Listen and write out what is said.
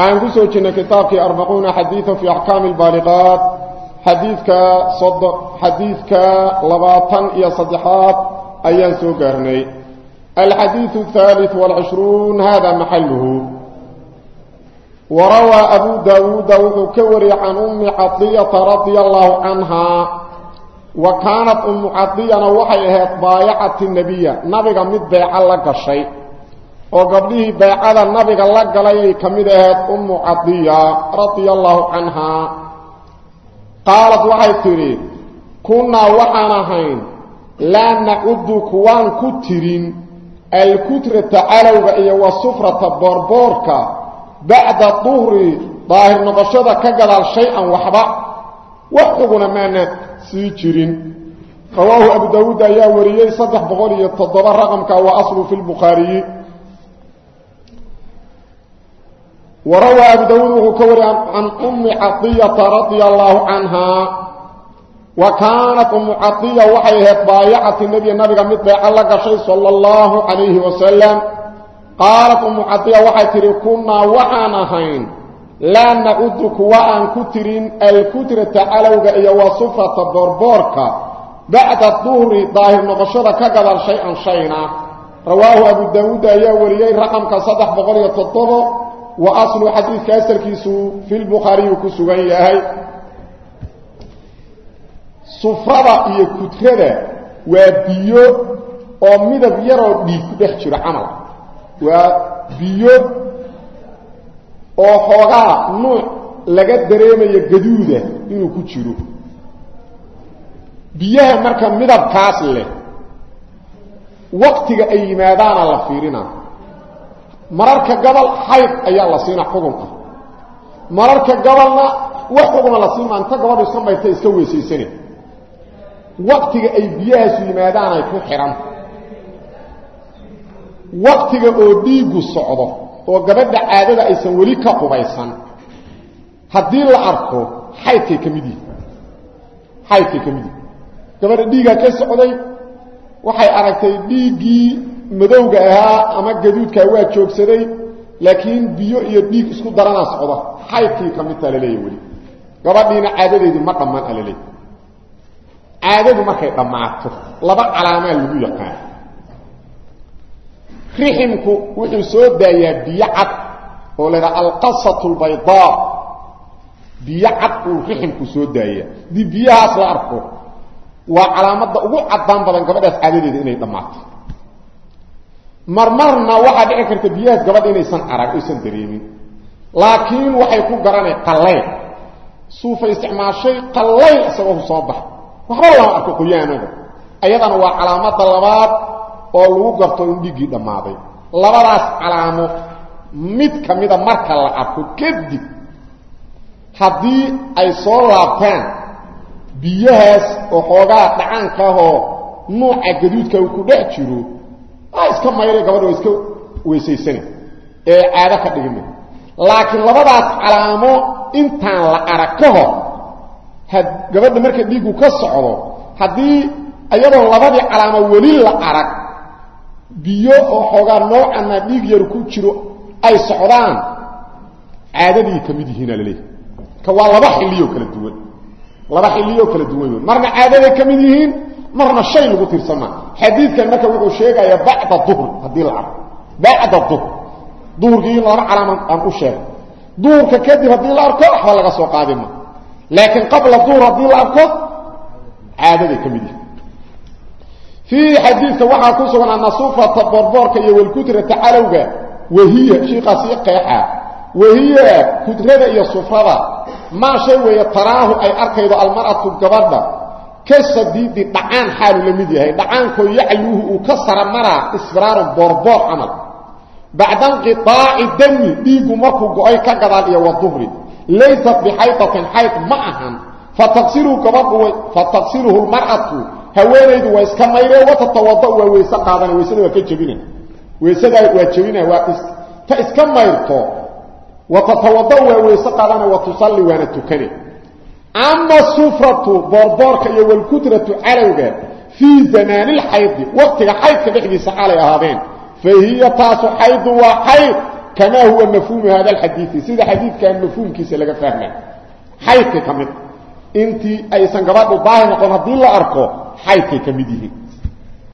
waxaan ku soo jirnay kitaabkii arbaquuna xadiida fii axkaami albaaliqaat xadiidka sod xadiidka labaatan iyo saddexaad ayaan soo gaarnay. Alxadiidu ahaaliث wاlcishruun hada maxaluhu warawaa abu daawuuda wuxuu ka wariyey can ummi cadiyata radia allahu canhaa wa kaanat ummu cadiyana waxay ahayd baayacati nebiya nabiga mid beeca la gashay oo gabdhihii beecada nabiga la galay ay ka mid ahayd ummu cadiya radia allahu canhaa qaalad waxay tidhi kunnaa waxaan ahayn laa nacudu kuwaan ku tirin alkutrata calowga iyo wasufrata boorboorka bacda duhri daahir noqoshada ka gadaal shay-an waxba. Wax xuguna maana sii jirin. Rawaahu abu daawuud ayaa wariyey saddex boqol iyo toddoba raqamka waa aslu fi lbukhaariyi warawaa abu daawuud wuxuu ka wariyay can ummi cadiyata radia allaahu canhaa wa kaanat ummu cadiya waxay ahayd baayacati nebiya nabiga mid beeco la gashay sala allahu calayhi wasalam qaalat ummu cadiya waxay tidhi kunnaa waxaan ahayn laa nacudu kuwa aan ku tirin alkutrata calowga iyo wa sufrata boorboorka bacda duhri daahir noqoshada ka gadaal shay-an shayna rawaahu abu daawuud ayaa wariyey raqamka saddex boqol iyo toddobo ku sugan yahay. Sufrada iyo kutrada waa biyo oo midab yaroo dhiig ku dhex jiro camal. Waa biyo oo xoogaa nuuc laga dareemayo gaduuda inuu ku jiro. Biyaha marka midabkaas leh waqtiga ay yimaadaana la fiirina mararka gabal xayd ayaa la siina xugunka mararka gabalna wax xuguna la siima inta gabadhu iska mayrta iska weysaysane waqtiga ay biyahaasu yimaadaanay ku xidhan waqtiga oo dhiiggu socdo oo gabadha caadada aysan weli ka qubaysan haddii la arko xaydkay ka mid yihi xaydkay ka mid yihi gabadha dhiiggaa ka socday waxay aragtay dhiiggii madowga ahaa ama gaduudkaa waa joogsaday laakiin biyo iyo dhiig isku daranaa socda. Xaydkii ka midtaa laleeya weli. Gabadhiina caadadeedii ma dhammaan a laleeya caadadu markay dhammaato laba calaamaa lagu yaqaan. Riximku wuxuu soo daayaa biyo cad oo laydhaha alqasatu lbaydaa biyo cad uu riximku soo daayaa. Haddii biyahaas la arko waa calaamadda ugu caddaan badan gabadhaas caadadeeda inay dhammaato marmarna waxaa dhici karta biyahaas gabadha inaysan arag aysan dareemin. Laakiin waxay ku garanay qallayl suufa isticmaashay qallayl isagoo soo baxa. Waxba lama arko qoyaanaga ayadana waa calaamadda labaad oo lagu garto in dhiiggii dhammaaday. Labadaas calaamo mid ka mida marka la arko kadib haddii ay soo laabtaan biyahaas oo xoogaa dhacaankaahoo nuuca gaduudka uu ku dhex jiro iska mayray gabadha iska weysaysana ee caado ka dhigima laakiin labadaas calaamo intaan la arag ka hor gabadha marka dhiiggu ka socdo haddii iyadoo labadii calaamo weli la arag biyo oo xoogaa noocana dhiig yar ku jiro ay socdaan caadadii ka mid yihiina laleeyahy ka waa laba xilliyo kala duwan. Laba xilliyo kala duwan marna caadaday ka yihiin marna shay lagu tirsama xadiidkan marka wuxuu sheegayaa bacda duhr haddii la arko. Bacda duhr. Duhurkii laba calaama aan u sheegay. Duhurka kadib haddii la arko waxba laga soo qaadima laakiin qabla duhr haddii la arko caadaday ka mid yihiin. Fiihi xadiidka waxaa ku sugan ana sufrata boorboorka iyo walkutrata calowga wahiya shiikaasi qeexa wahiya kudrada iyo sufrada maa shay weeye taraahu ay arkaydo almar'atu gabadha ka sadiidi dhacaan xaalu la mid yahay. Dhacaankoo yacluuhu uu ka sara maraa isfiraaran boorboor camal. Bacda inqiaaci dami dhiiggu markuu go'ay ka gadaal iyo waduhri laysat bixaydatin xayd ma ahan. Fataqsiluhu lmar'atu. Haweenaydu waa iska mayree watatawada waa weyse qaadana weysada waa ka jebina weysadaa waa jebina waa ta iska ama sufratu boorboorka iyo walkutratu calowga fii zamaanilxaydi waqtiga xaydka dhexdiisa xaalay ahaadeen fa hiya taasu xaydu waa xayd kamaa huwa mafhuumu hada alxadiidi sida xadiidkan mafhuumkiisa laga fahmay xaydkay ka mid intii aysan gabadhu daahir noqon haddii la arko xaydkay ka mid